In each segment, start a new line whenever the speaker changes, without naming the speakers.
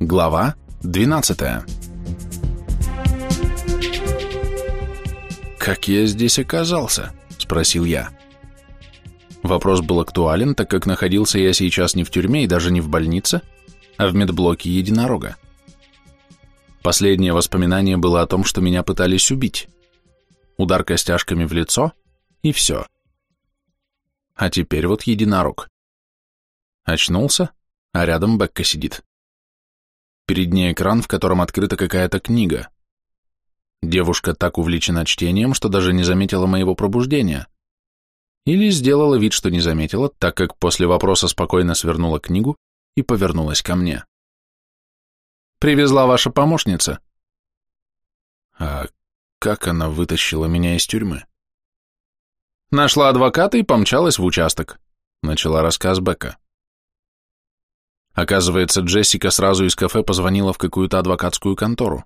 Глава 12 «Как я здесь оказался?» – спросил я. Вопрос был актуален, так как находился я сейчас не в тюрьме и даже не в больнице, а в медблоке единорога. Последнее воспоминание было о том, что меня пытались убить. Удар костяшками в лицо, и все. А теперь вот единорог. Очнулся, а рядом Бекка сидит. Перед ней экран, в котором открыта какая-то книга. Девушка так увлечена чтением, что даже не заметила моего пробуждения. Или сделала вид, что не заметила, так как после вопроса спокойно свернула книгу и повернулась ко мне. «Привезла ваша помощница». «А как она вытащила меня из тюрьмы?» «Нашла адвоката и помчалась в участок», — начала рассказ Бека. Оказывается, Джессика сразу из кафе позвонила в какую-то адвокатскую контору.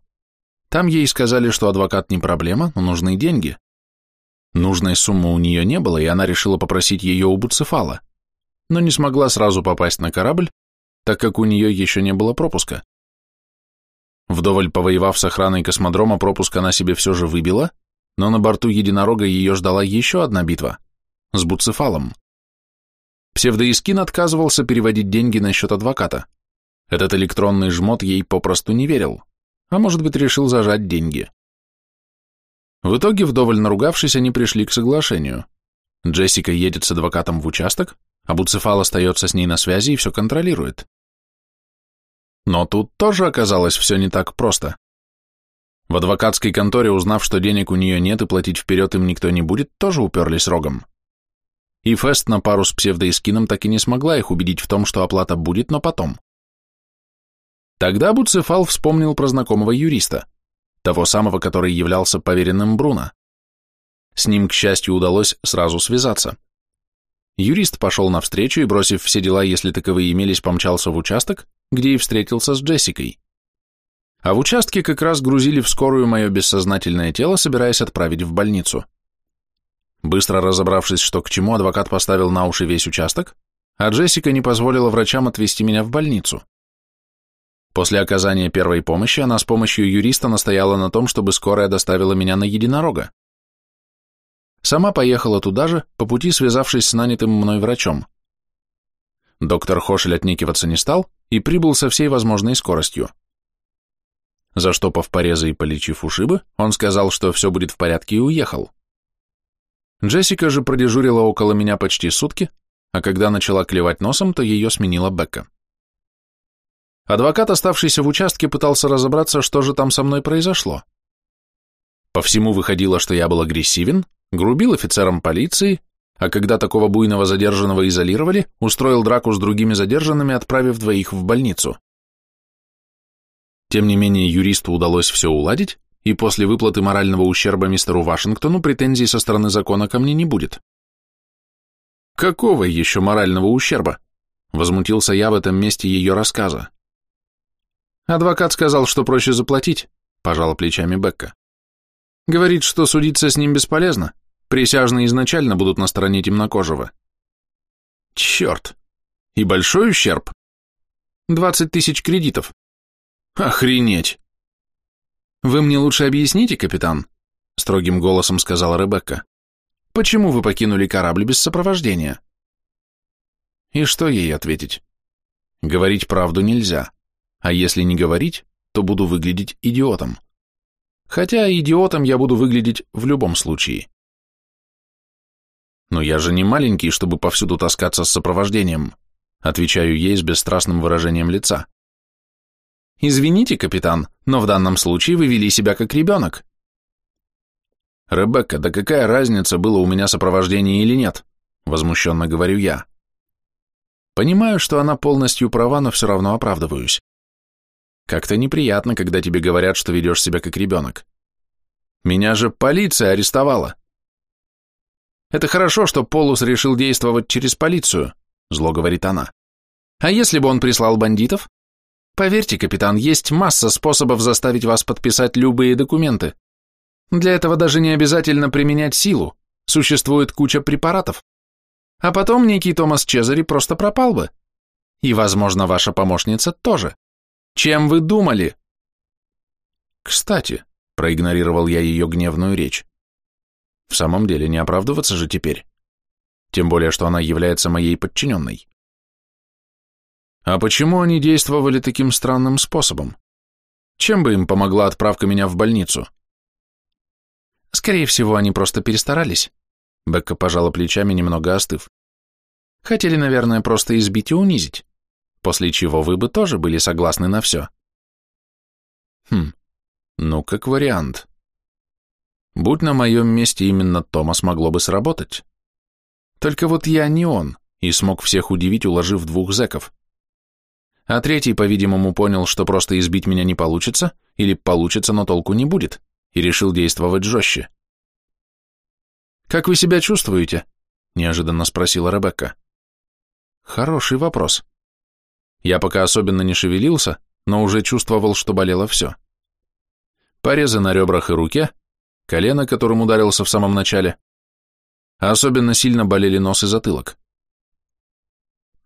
Там ей сказали, что адвокат не проблема, но нужны деньги. Нужной суммы у нее не было, и она решила попросить ее у Буцефала, но не смогла сразу попасть на корабль, так как у нее еще не было пропуска. Вдоволь повоевав с охраной космодрома, пропуск она себе все же выбила, но на борту единорога ее ждала еще одна битва с Буцефалом. Псевдоискин отказывался переводить деньги на счет адвоката. Этот электронный жмот ей попросту не верил, а может быть решил зажать деньги. В итоге, вдоволь наругавшись, они пришли к соглашению. Джессика едет с адвокатом в участок, а Буцефал остается с ней на связи и все контролирует. Но тут тоже оказалось все не так просто. В адвокатской конторе, узнав, что денег у нее нет и платить вперед им никто не будет, тоже уперлись рогом и Фест на пару с псевдоискином так и не смогла их убедить в том, что оплата будет, но потом. Тогда Буцефал вспомнил про знакомого юриста, того самого, который являлся поверенным Бруно. С ним, к счастью, удалось сразу связаться. Юрист пошел навстречу и, бросив все дела, если таковые имелись, помчался в участок, где и встретился с Джессикой. А в участке как раз грузили в скорую мое бессознательное тело, собираясь отправить в больницу. Быстро разобравшись, что к чему, адвокат поставил на уши весь участок, а Джессика не позволила врачам отвезти меня в больницу. После оказания первой помощи она с помощью юриста настояла на том, чтобы скорая доставила меня на единорога. Сама поехала туда же, по пути связавшись с нанятым мной врачом. Доктор Хошель отнекиваться не стал и прибыл со всей возможной скоростью. Заштопав порезы и полечив ушибы, он сказал, что все будет в порядке и уехал. Джессика же продежурила около меня почти сутки, а когда начала клевать носом, то ее сменила Бекка. Адвокат, оставшийся в участке, пытался разобраться, что же там со мной произошло. По всему выходило, что я был агрессивен, грубил офицерам полиции, а когда такого буйного задержанного изолировали, устроил драку с другими задержанными, отправив двоих в больницу. Тем не менее, юристу удалось все уладить, и после выплаты морального ущерба мистеру Вашингтону претензий со стороны закона ко мне не будет. Какого еще морального ущерба? Возмутился я в этом месте ее рассказа. Адвокат сказал, что проще заплатить, пожала плечами Бекка. Говорит, что судиться с ним бесполезно, присяжные изначально будут на стороне темнокожего. Черт! И большой ущерб? Двадцать тысяч кредитов. Охренеть! «Вы мне лучше объясните, капитан», — строгим голосом сказала Ребекка, «почему вы покинули корабль без сопровождения?» И что ей ответить? Говорить правду нельзя, а если не говорить, то буду выглядеть идиотом. Хотя идиотом я буду выглядеть в любом случае. Но я же не маленький, чтобы повсюду таскаться с сопровождением, отвечаю ей с бесстрастным выражением лица. Извините, капитан, но в данном случае вы вели себя как ребенок. Ребекка, да какая разница, было у меня сопровождение или нет? Возмущенно говорю я. Понимаю, что она полностью права, но все равно оправдываюсь. Как-то неприятно, когда тебе говорят, что ведешь себя как ребенок. Меня же полиция арестовала. Это хорошо, что Полус решил действовать через полицию, зло говорит она. А если бы он прислал бандитов? Поверьте, капитан, есть масса способов заставить вас подписать любые документы. Для этого даже не обязательно применять силу, существует куча препаратов. А потом некий Томас Чезари просто пропал бы. И, возможно, ваша помощница тоже. Чем вы думали? Кстати, проигнорировал я ее гневную речь. В самом деле, не оправдываться же теперь. Тем более, что она является моей подчиненной. А почему они действовали таким странным способом? Чем бы им помогла отправка меня в больницу? Скорее всего, они просто перестарались. Бекка пожала плечами, немного остыв. Хотели, наверное, просто избить и унизить, после чего вы бы тоже были согласны на все. Хм, ну, как вариант. Будь на моем месте именно Томас, могло бы сработать. Только вот я не он, и смог всех удивить, уложив двух зэков. А третий, по-видимому, понял, что просто избить меня не получится, или получится, но толку не будет, и решил действовать жестче. «Как вы себя чувствуете?» – неожиданно спросила Ребекка. Хороший вопрос. Я пока особенно не шевелился, но уже чувствовал, что болело все. Порезы на ребрах и руке, колено, которым ударился в самом начале, а особенно сильно болели нос и затылок.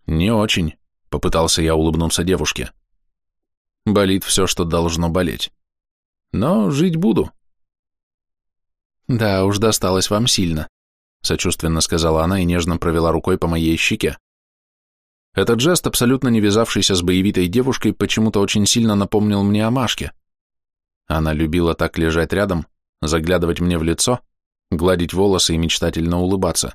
«Не очень», — попытался я улыбнуться девушке. «Болит все, что должно болеть. Но жить буду». «Да уж, досталось вам сильно», — сочувственно сказала она и нежно провела рукой по моей щеке. Этот жест, абсолютно не вязавшийся с боевитой девушкой, почему-то очень сильно напомнил мне о Машке. Она любила так лежать рядом, заглядывать мне в лицо, гладить волосы и мечтательно улыбаться.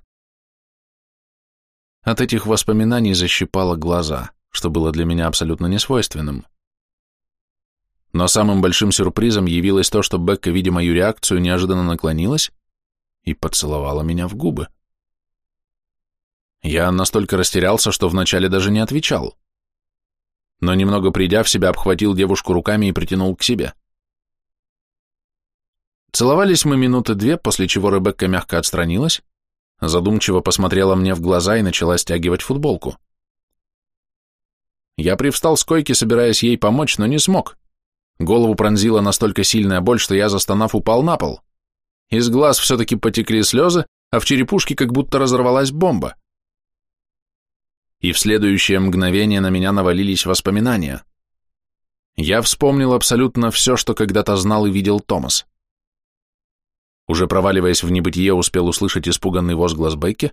От этих воспоминаний защипало глаза, что было для меня абсолютно несвойственным. Но самым большим сюрпризом явилось то, что Бекка, видя мою реакцию, неожиданно наклонилась и поцеловала меня в губы. Я настолько растерялся, что вначале даже не отвечал. Но немного придя в себя, обхватил девушку руками и притянул к себе. Целовались мы минуты две, после чего Ребекка мягко отстранилась, задумчиво посмотрела мне в глаза и начала стягивать футболку. Я привстал с койки, собираясь ей помочь, но не смог. Голову пронзила настолько сильная боль, что я, застонав, упал на пол. Из глаз все-таки потекли слезы, а в черепушке как будто разорвалась бомба и в следующее мгновение на меня навалились воспоминания. Я вспомнил абсолютно все, что когда-то знал и видел Томас. Уже проваливаясь в небытие, успел услышать испуганный возглас Бекки,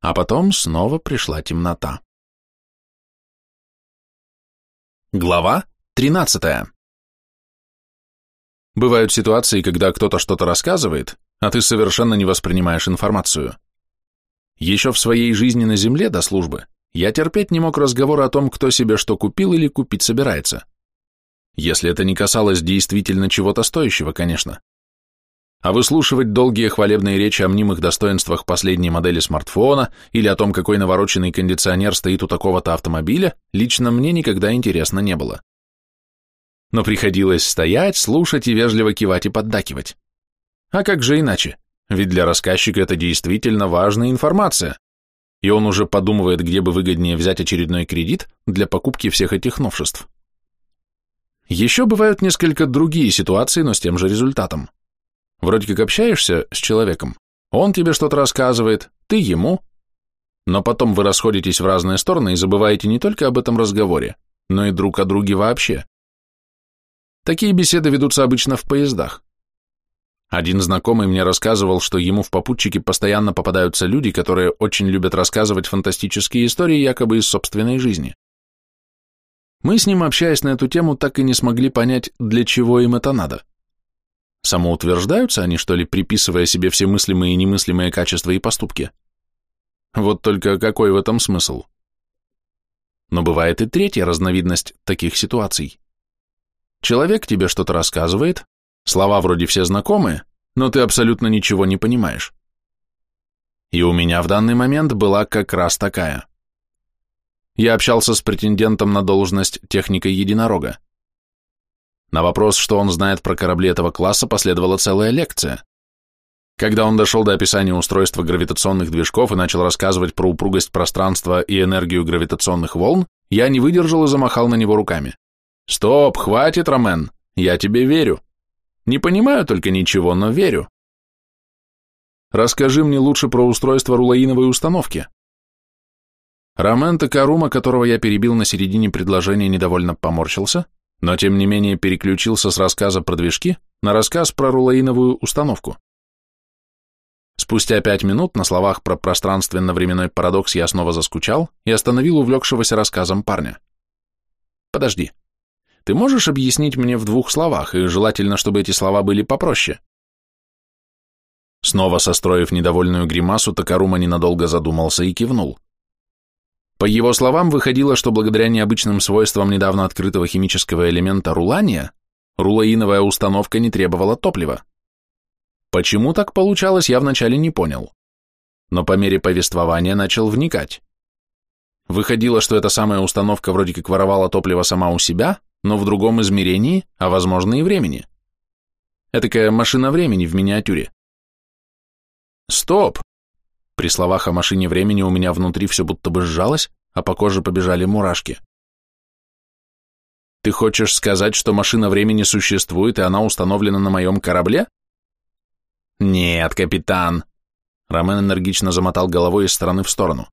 а потом снова пришла темнота. Глава 13 Бывают ситуации, когда кто-то что-то рассказывает, а ты совершенно не воспринимаешь информацию. Еще в своей жизни на земле до службы я терпеть не мог разговора о том, кто себе что купил или купить собирается. Если это не касалось действительно чего-то стоящего, конечно. А выслушивать долгие хвалебные речи о мнимых достоинствах последней модели смартфона или о том, какой навороченный кондиционер стоит у такого-то автомобиля, лично мне никогда интересно не было. Но приходилось стоять, слушать и вежливо кивать и поддакивать. А как же иначе? Ведь для рассказчика это действительно важная информация, и он уже подумывает, где бы выгоднее взять очередной кредит для покупки всех этих новшеств. Еще бывают несколько другие ситуации, но с тем же результатом. Вроде как общаешься с человеком, он тебе что-то рассказывает, ты ему, но потом вы расходитесь в разные стороны и забываете не только об этом разговоре, но и друг о друге вообще. Такие беседы ведутся обычно в поездах. Один знакомый мне рассказывал, что ему в попутчике постоянно попадаются люди, которые очень любят рассказывать фантастические истории якобы из собственной жизни. Мы с ним, общаясь на эту тему, так и не смогли понять, для чего им это надо. Самоутверждаются они, что ли, приписывая себе все мыслимые и немыслимые качества и поступки? Вот только какой в этом смысл? Но бывает и третья разновидность таких ситуаций. Человек тебе что-то рассказывает, Слова вроде все знакомые, но ты абсолютно ничего не понимаешь. И у меня в данный момент была как раз такая. Я общался с претендентом на должность техника единорога. На вопрос, что он знает про корабли этого класса, последовала целая лекция. Когда он дошел до описания устройства гравитационных движков и начал рассказывать про упругость пространства и энергию гравитационных волн, я не выдержал и замахал на него руками. «Стоп, хватит, Ромен, я тебе верю. Не понимаю только ничего, но верю. Расскажи мне лучше про устройство рулаиновой установки. Ромен Токарума, которого я перебил на середине предложения, недовольно поморщился, но тем не менее переключился с рассказа про движки на рассказ про рулаиновую установку. Спустя пять минут на словах про пространственно-временной парадокс я снова заскучал и остановил увлекшегося рассказом парня. «Подожди. Ты можешь объяснить мне в двух словах, и желательно, чтобы эти слова были попроще?» Снова состроив недовольную гримасу, Токарума ненадолго задумался и кивнул. По его словам, выходило, что благодаря необычным свойствам недавно открытого химического элемента рулания, рулаиновая установка не требовала топлива. Почему так получалось, я вначале не понял. Но по мере повествования начал вникать. Выходило, что эта самая установка вроде как воровала топливо сама у себя, но в другом измерении, а возможно и времени. Этакая машина времени в миниатюре. Стоп! При словах о машине времени у меня внутри все будто бы сжалось, а по коже побежали мурашки. Ты хочешь сказать, что машина времени существует, и она установлена на моем корабле? Нет, капитан. Ромен энергично замотал головой из стороны в сторону.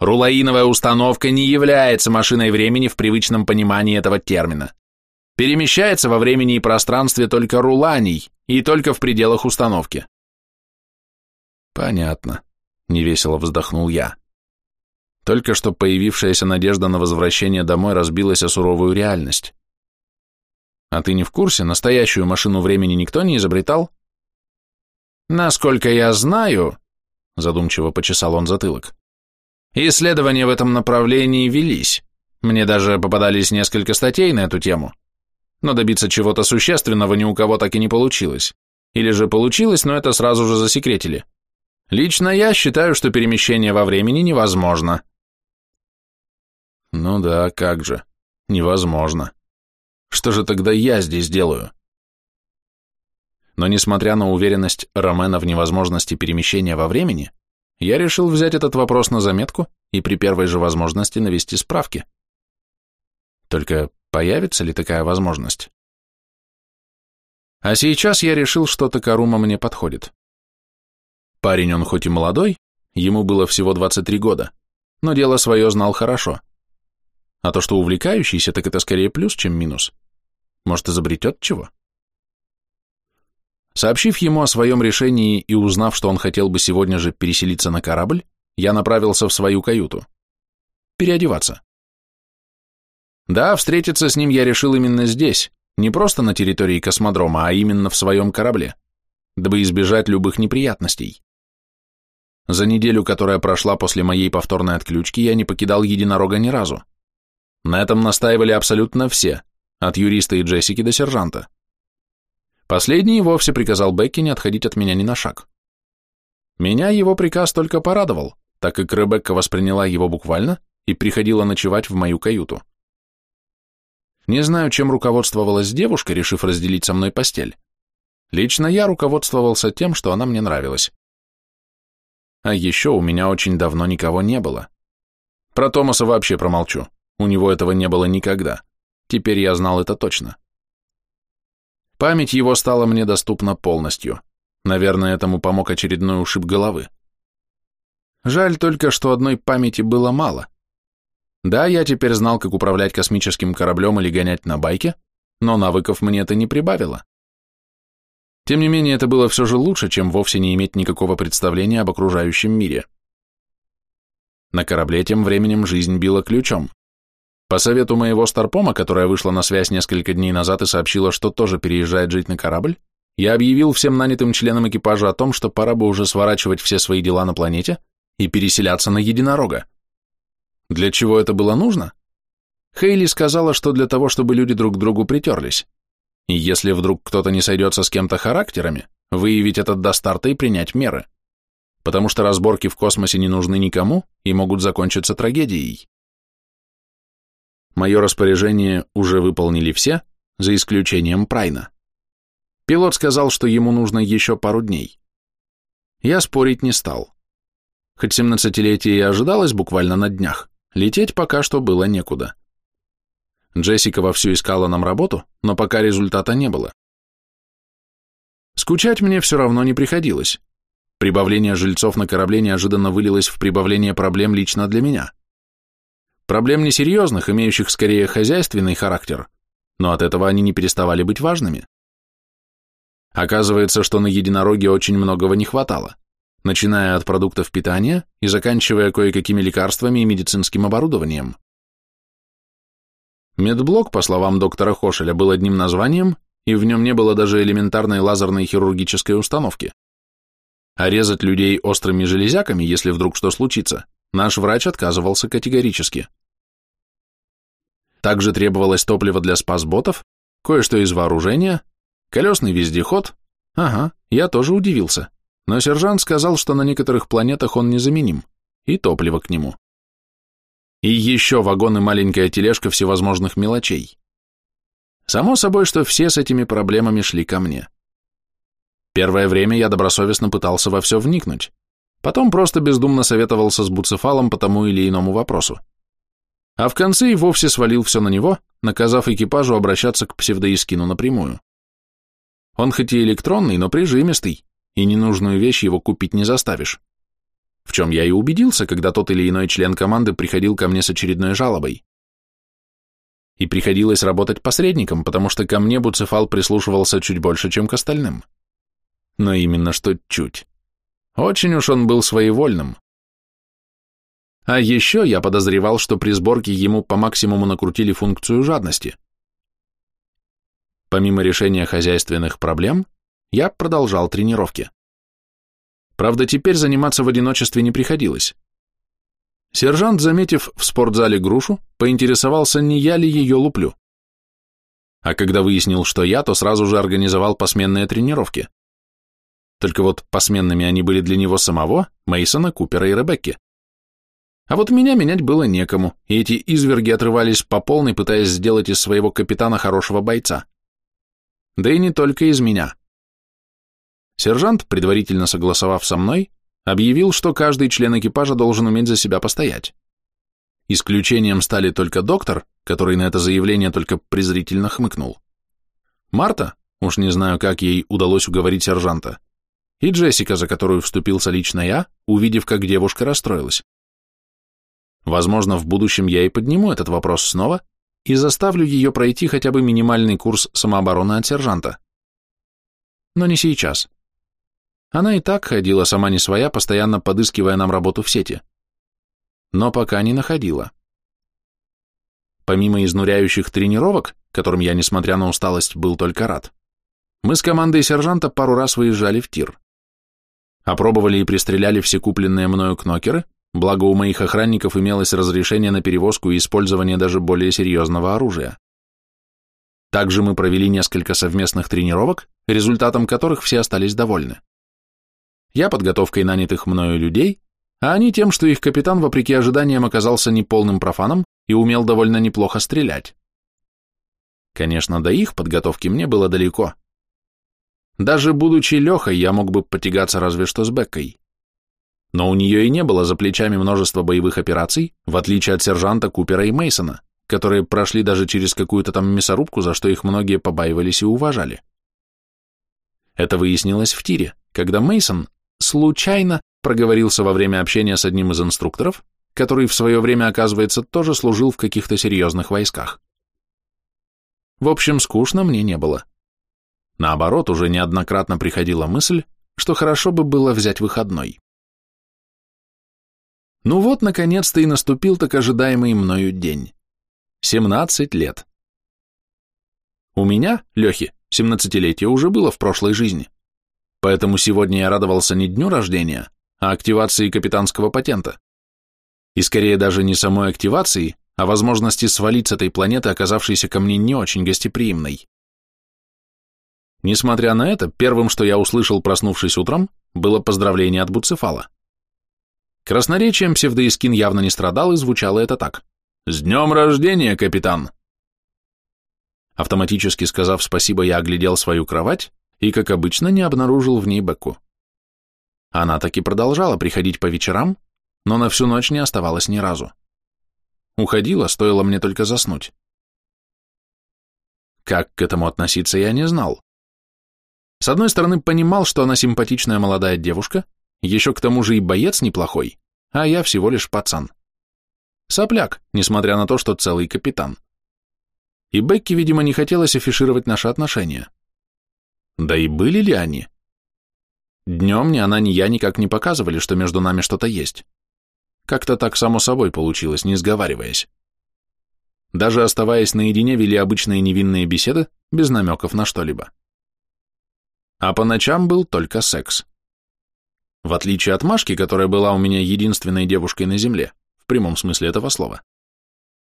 Рулаиновая установка не является машиной времени в привычном понимании этого термина. Перемещается во времени и пространстве только руланий, и только в пределах установки. Понятно. Невесело вздохнул я. Только что появившаяся надежда на возвращение домой разбилась о суровую реальность. А ты не в курсе, настоящую машину времени никто не изобретал? Насколько я знаю, задумчиво почесал он затылок, исследования в этом направлении велись. Мне даже попадались несколько статей на эту тему. Но добиться чего-то существенного ни у кого так и не получилось. Или же получилось, но это сразу же засекретили. Лично я считаю, что перемещение во времени невозможно. Ну да, как же. Невозможно. Что же тогда я здесь делаю? Но несмотря на уверенность Ромена в невозможности перемещения во времени, я решил взять этот вопрос на заметку и при первой же возможности навести справки. Только появится ли такая возможность? А сейчас я решил, что Токарума мне подходит. Парень он хоть и молодой, ему было всего 23 года, но дело свое знал хорошо. А то, что увлекающийся, так это скорее плюс, чем минус. Может, изобретет чего? Сообщив ему о своем решении и узнав, что он хотел бы сегодня же переселиться на корабль, я направился в свою каюту. Переодеваться. Да, встретиться с ним я решил именно здесь, не просто на территории космодрома, а именно в своем корабле, дабы избежать любых неприятностей. За неделю, которая прошла после моей повторной отключки, я не покидал единорога ни разу. На этом настаивали абсолютно все, от юриста и Джессики до сержанта. Последний вовсе приказал Бекки не отходить от меня ни на шаг. Меня его приказ только порадовал, так как Ребекка восприняла его буквально и приходила ночевать в мою каюту. Не знаю, чем руководствовалась девушка, решив разделить со мной постель. Лично я руководствовался тем, что она мне нравилась. А еще у меня очень давно никого не было. Про Томаса вообще промолчу. У него этого не было никогда. Теперь я знал это точно. Память его стала мне доступна полностью. Наверное, этому помог очередной ушиб головы. Жаль только, что одной памяти было мало. Да, я теперь знал, как управлять космическим кораблем или гонять на байке, но навыков мне это не прибавило. Тем не менее, это было все же лучше, чем вовсе не иметь никакого представления об окружающем мире. На корабле тем временем жизнь била ключом. По совету моего старпома, которая вышла на связь несколько дней назад и сообщила, что тоже переезжает жить на корабль, я объявил всем нанятым членам экипажа о том, что пора бы уже сворачивать все свои дела на планете и переселяться на единорога. Для чего это было нужно? Хейли сказала, что для того, чтобы люди друг к другу притерлись. И если вдруг кто-то не сойдется с кем-то характерами, выявить это до старта и принять меры. Потому что разборки в космосе не нужны никому и могут закончиться трагедией. Мое распоряжение уже выполнили все, за исключением Прайна. Пилот сказал, что ему нужно еще пару дней. Я спорить не стал. Хоть семнадцатилетие и ожидалось буквально на днях, лететь пока что было некуда. Джессика вовсю искала нам работу, но пока результата не было. Скучать мне все равно не приходилось. Прибавление жильцов на корабле неожиданно вылилось в прибавление проблем лично для меня, Проблем несерьезных, имеющих скорее хозяйственный характер, но от этого они не переставали быть важными. Оказывается, что на единороге очень многого не хватало, начиная от продуктов питания и заканчивая кое-какими лекарствами и медицинским оборудованием. Медблок, по словам доктора Хошеля, был одним названием, и в нем не было даже элементарной лазерной хирургической установки. А резать людей острыми железяками, если вдруг что случится, наш врач отказывался категорически. Также требовалось топливо для спасботов, кое-что из вооружения, колесный вездеход. Ага, я тоже удивился. Но сержант сказал, что на некоторых планетах он незаменим, и топливо к нему. И еще вагон и маленькая тележка всевозможных мелочей. Само собой, что все с этими проблемами шли ко мне. Первое время я добросовестно пытался во все вникнуть, потом просто бездумно советовался с Буцефалом по тому или иному вопросу. А в конце и вовсе свалил все на него, наказав экипажу обращаться к псевдоискину напрямую. Он хоть и электронный, но прижимистый, и ненужную вещь его купить не заставишь. В чем я и убедился, когда тот или иной член команды приходил ко мне с очередной жалобой. И приходилось работать посредником, потому что ко мне Буцефал прислушивался чуть больше, чем к остальным. Но именно что чуть. Очень уж он был своевольным. А еще я подозревал, что при сборке ему по максимуму накрутили функцию жадности. Помимо решения хозяйственных проблем, я продолжал тренировки. Правда, теперь заниматься в одиночестве не приходилось. Сержант, заметив в спортзале грушу, поинтересовался, не я ли ее луплю. А когда выяснил, что я, то сразу же организовал посменные тренировки. Только вот посменными они были для него самого, Мейсона, Купера и Ребекки. А вот меня менять было некому, и эти изверги отрывались по полной, пытаясь сделать из своего капитана хорошего бойца. Да и не только из меня. Сержант, предварительно согласовав со мной, объявил, что каждый член экипажа должен уметь за себя постоять. Исключением стали только доктор, который на это заявление только презрительно хмыкнул. Марта, уж не знаю, как ей удалось уговорить сержанта, и Джессика, за которую вступился лично я, увидев, как девушка расстроилась. Возможно, в будущем я и подниму этот вопрос снова и заставлю ее пройти хотя бы минимальный курс самообороны от сержанта. Но не сейчас. Она и так ходила сама не своя, постоянно подыскивая нам работу в сети. Но пока не находила. Помимо изнуряющих тренировок, которым я, несмотря на усталость, был только рад, мы с командой сержанта пару раз выезжали в тир. Опробовали и пристреляли все купленные мною кнокеры, благо у моих охранников имелось разрешение на перевозку и использование даже более серьезного оружия. Также мы провели несколько совместных тренировок, результатом которых все остались довольны. Я подготовкой нанятых мною людей, а они тем, что их капитан, вопреки ожиданиям, оказался неполным профаном и умел довольно неплохо стрелять. Конечно, до их подготовки мне было далеко. Даже будучи Лехой, я мог бы потягаться разве что с Беккой. Но у нее и не было за плечами множества боевых операций, в отличие от сержанта Купера и Мейсона, которые прошли даже через какую-то там мясорубку, за что их многие побаивались и уважали. Это выяснилось в тире, когда Мейсон случайно проговорился во время общения с одним из инструкторов, который в свое время, оказывается, тоже служил в каких-то серьезных войсках. В общем, скучно мне не было. Наоборот, уже неоднократно приходила мысль, что хорошо бы было взять выходной. Ну вот, наконец-то и наступил так ожидаемый мною день. 17 лет. У меня, Лехи, 17-летие уже было в прошлой жизни. Поэтому сегодня я радовался не дню рождения, а активации капитанского патента. И скорее даже не самой активации, а возможности свалить с этой планеты, оказавшейся ко мне не очень гостеприимной. Несмотря на это, первым, что я услышал, проснувшись утром, было поздравление от Буцефала. Красноречием псевдоискин явно не страдал, и звучало это так. «С днем рождения, капитан!» Автоматически сказав спасибо, я оглядел свою кровать и, как обычно, не обнаружил в ней Бекку. Она таки продолжала приходить по вечерам, но на всю ночь не оставалась ни разу. Уходила, стоило мне только заснуть. Как к этому относиться, я не знал. С одной стороны, понимал, что она симпатичная молодая девушка, еще к тому же и боец неплохой, а я всего лишь пацан. Сопляк, несмотря на то, что целый капитан. И Бекки, видимо, не хотелось афишировать наши отношения. Да и были ли они? Днем ни она, ни я никак не показывали, что между нами что-то есть. Как-то так само собой получилось, не сговариваясь. Даже оставаясь наедине, вели обычные невинные беседы, без намеков на что-либо. А по ночам был только секс. В отличие от Машки, которая была у меня единственной девушкой на земле, в прямом смысле этого слова,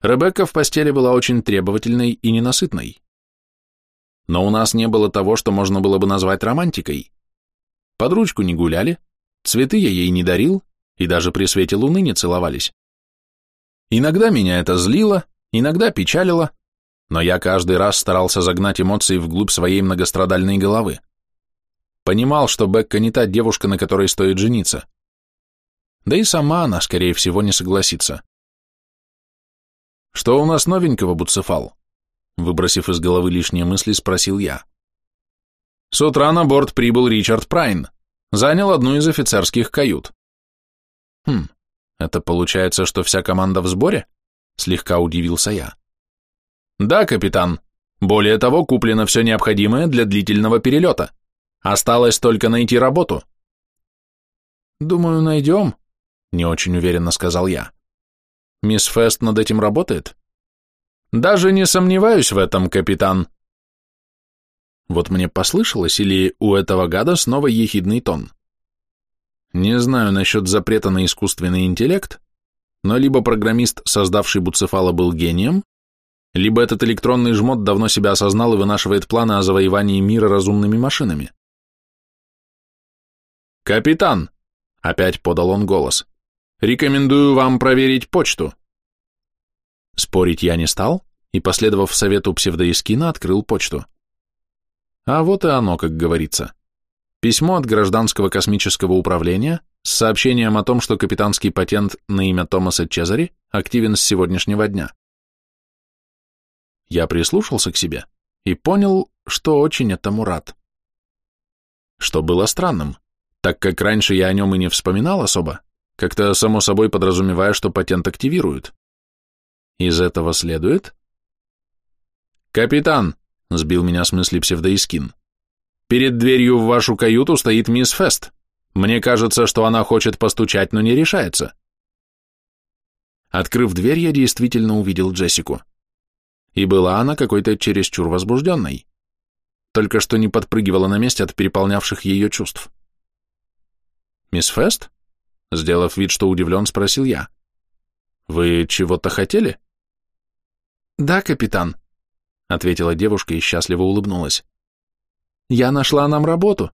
Ребекка в постели была очень требовательной и ненасытной. Но у нас не было того, что можно было бы назвать романтикой. Под ручку не гуляли, цветы я ей не дарил, и даже при свете луны не целовались. Иногда меня это злило, иногда печалило, но я каждый раз старался загнать эмоции вглубь своей многострадальной головы. Понимал, что Бекка не та девушка, на которой стоит жениться. Да и сама она, скорее всего, не согласится. «Что у нас новенького, Буцефал?» Выбросив из головы лишние мысли, спросил я. С утра на борт прибыл Ричард Прайн. Занял одну из офицерских кают. Хм, это получается, что вся команда в сборе? Слегка удивился я. Да, капитан. Более того, куплено все необходимое для длительного перелета. Осталось только найти работу. Думаю, найдем, не очень уверенно сказал я. Мисс Фест над этим работает? Даже не сомневаюсь в этом, капитан. Вот мне послышалось, или у этого гада снова ехидный тон. Не знаю насчет запрета на искусственный интеллект, но либо программист, создавший Буцефала, был гением, либо этот электронный жмот давно себя осознал и вынашивает планы о завоевании мира разумными машинами. «Капитан!» — опять подал он голос. «Рекомендую вам проверить почту». Спорить я не стал и, последовав совету псевдоискина, открыл почту. А вот и оно, как говорится. Письмо от гражданского космического управления с сообщением о том, что капитанский патент на имя Томаса Чезари активен с сегодняшнего дня. Я прислушался к себе и понял, что очень этому рад. Что было странным, так как раньше я о нем и не вспоминал особо, как-то само собой подразумевая, что патент активируют. Из этого следует... «Капитан!» — сбил меня с мысли псевдоискин. «Перед дверью в вашу каюту стоит мисс Фест. Мне кажется, что она хочет постучать, но не решается». Открыв дверь, я действительно увидел Джессику. И была она какой-то чересчур возбужденной. Только что не подпрыгивала на месте от переполнявших ее чувств. «Мисс Фест?» Сделав вид, что удивлен, спросил я. «Вы чего-то хотели?» «Да, капитан», — ответила девушка и счастливо улыбнулась. «Я нашла нам работу.